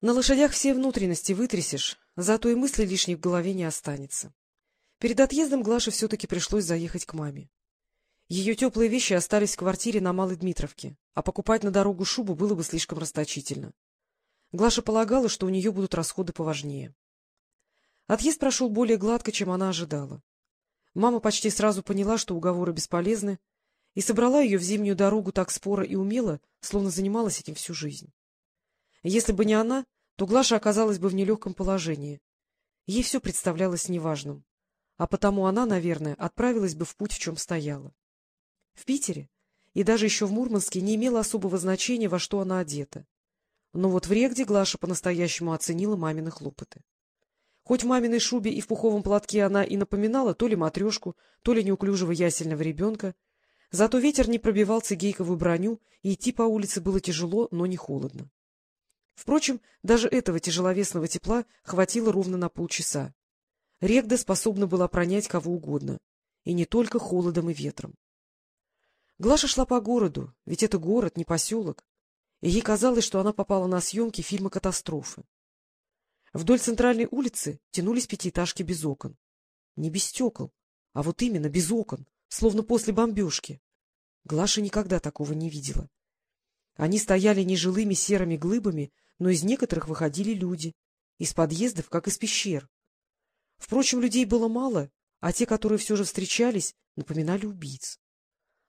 На лошадях все внутренности вытрясешь, зато и мысли лишних в голове не останется. Перед отъездом Глаше все-таки пришлось заехать к маме. Ее теплые вещи остались в квартире на Малой Дмитровке, а покупать на дорогу шубу было бы слишком расточительно. Глаша полагала, что у нее будут расходы поважнее. Отъезд прошел более гладко, чем она ожидала. Мама почти сразу поняла, что уговоры бесполезны, и собрала ее в зимнюю дорогу так споро и умело, словно занималась этим всю жизнь. Если бы не она, то Глаша оказалась бы в нелегком положении. Ей все представлялось неважным, а потому она, наверное, отправилась бы в путь, в чем стояла. В Питере и даже еще в Мурманске не имело особого значения, во что она одета. Но вот в Регде Глаша по-настоящему оценила мамины хлопоты. Хоть в маминой шубе и в пуховом платке она и напоминала то ли матрешку, то ли неуклюжего ясельного ребенка, зато ветер не пробивал цигейковую броню, и идти по улице было тяжело, но не холодно. Впрочем, даже этого тяжеловесного тепла хватило ровно на полчаса. Регда способна была пронять кого угодно, и не только холодом и ветром. Глаша шла по городу, ведь это город, не поселок, и ей казалось, что она попала на съемки фильма «Катастрофы». Вдоль центральной улицы тянулись пятиэтажки без окон. Не без стекол, а вот именно без окон, словно после бомбежки. Глаша никогда такого не видела. Они стояли нежилыми серыми глыбами, но из некоторых выходили люди. Из подъездов, как из пещер. Впрочем, людей было мало, а те, которые все же встречались, напоминали убийц.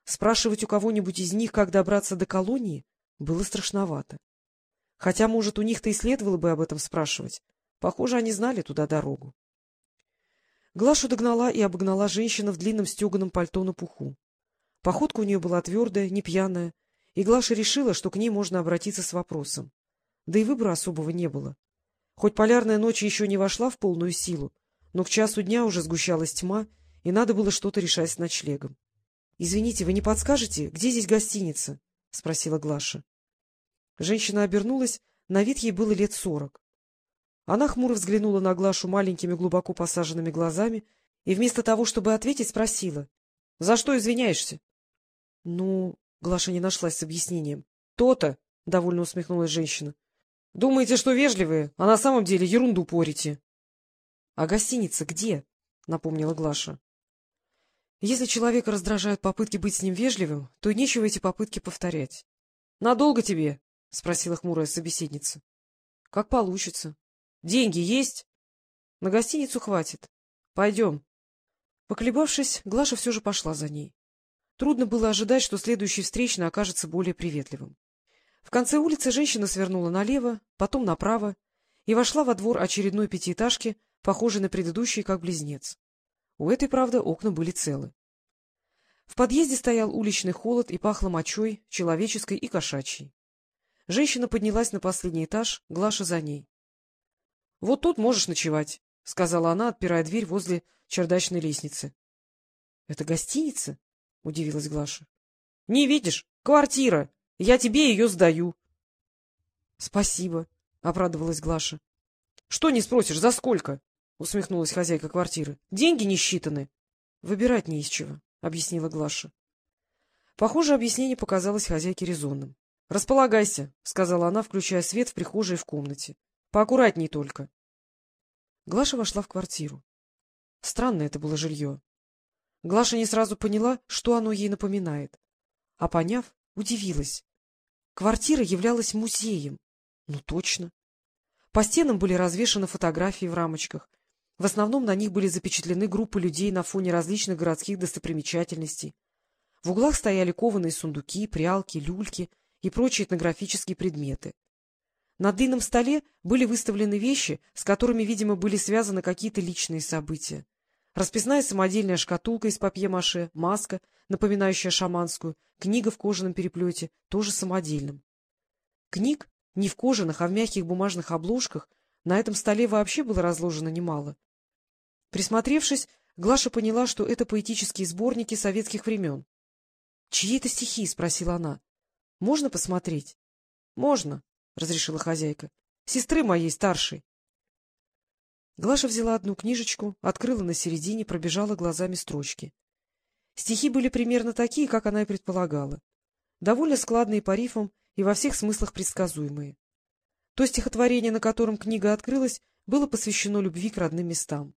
Спрашивать у кого-нибудь из них, как добраться до колонии, было страшновато. Хотя, может, у них-то и следовало бы об этом спрашивать. Похоже, они знали туда дорогу. Глашу догнала и обогнала женщина в длинном стеганом пальто на пуху. Походка у нее была твердая, не пьяная, и Глаша решила, что к ней можно обратиться с вопросом. Да и выбора особого не было. Хоть полярная ночь еще не вошла в полную силу, но к часу дня уже сгущалась тьма, и надо было что-то решать с ночлегом. — Извините, вы не подскажете, где здесь гостиница? — спросила Глаша. Женщина обернулась, на вид ей было лет сорок. Она хмуро взглянула на Глашу маленькими глубоко посаженными глазами и вместо того, чтобы ответить, спросила. — За что извиняешься? — Ну, Глаша не нашлась с объяснением. То — То-то, — довольно усмехнулась женщина. — Думаете, что вежливые, а на самом деле ерунду порите. — А гостиница где? — напомнила Глаша. — Если человека раздражают попытки быть с ним вежливым, то нечего эти попытки повторять. — Надолго тебе? — спросила хмурая собеседница. — Как получится. — Деньги есть? — На гостиницу хватит. Пойдем. Поколебавшись, Глаша все же пошла за ней. Трудно было ожидать, что следующий встречный окажется более приветливым. В конце улицы женщина свернула налево, потом направо и вошла во двор очередной пятиэтажки, похожей на предыдущий, как близнец. У этой, правда, окна были целы. В подъезде стоял уличный холод и пахло мочой, человеческой и кошачьей. Женщина поднялась на последний этаж, Глаша за ней. — Вот тут можешь ночевать, — сказала она, отпирая дверь возле чердачной лестницы. — Это гостиница? — удивилась Глаша. — Не видишь? Квартира. Я тебе ее сдаю. — Спасибо, — обрадовалась Глаша. — Что не спросишь, за сколько? — усмехнулась хозяйка квартиры. — Деньги не считаны. — Выбирать не из чего, — объяснила Глаша. Похоже, объяснение показалось хозяйке резонным. — Располагайся, — сказала она, включая свет в прихожей и в комнате. — Поаккуратней только. Глаша вошла в квартиру. Странное это было жилье. Глаша не сразу поняла, что оно ей напоминает. А поняв, удивилась. Квартира являлась музеем. Ну, точно. По стенам были развешаны фотографии в рамочках. В основном на них были запечатлены группы людей на фоне различных городских достопримечательностей. В углах стояли кованые сундуки, прялки, люльки и прочие этнографические предметы. На длинном столе были выставлены вещи, с которыми, видимо, были связаны какие-то личные события. Расписная самодельная шкатулка из папье-маше, маска, напоминающая шаманскую, книга в кожаном переплете, тоже самодельным. Книг, не в кожаных, а в мягких бумажных обложках, на этом столе вообще было разложено немало. Присмотревшись, Глаша поняла, что это поэтические сборники советских времен. — Чьи это стихи? — спросила она. — Можно посмотреть? — Можно, — разрешила хозяйка. — Сестры моей старшей. Глаша взяла одну книжечку, открыла на середине, пробежала глазами строчки. Стихи были примерно такие, как она и предполагала. Довольно складные по рифмам и во всех смыслах предсказуемые. То стихотворение, на котором книга открылась, было посвящено любви к родным местам.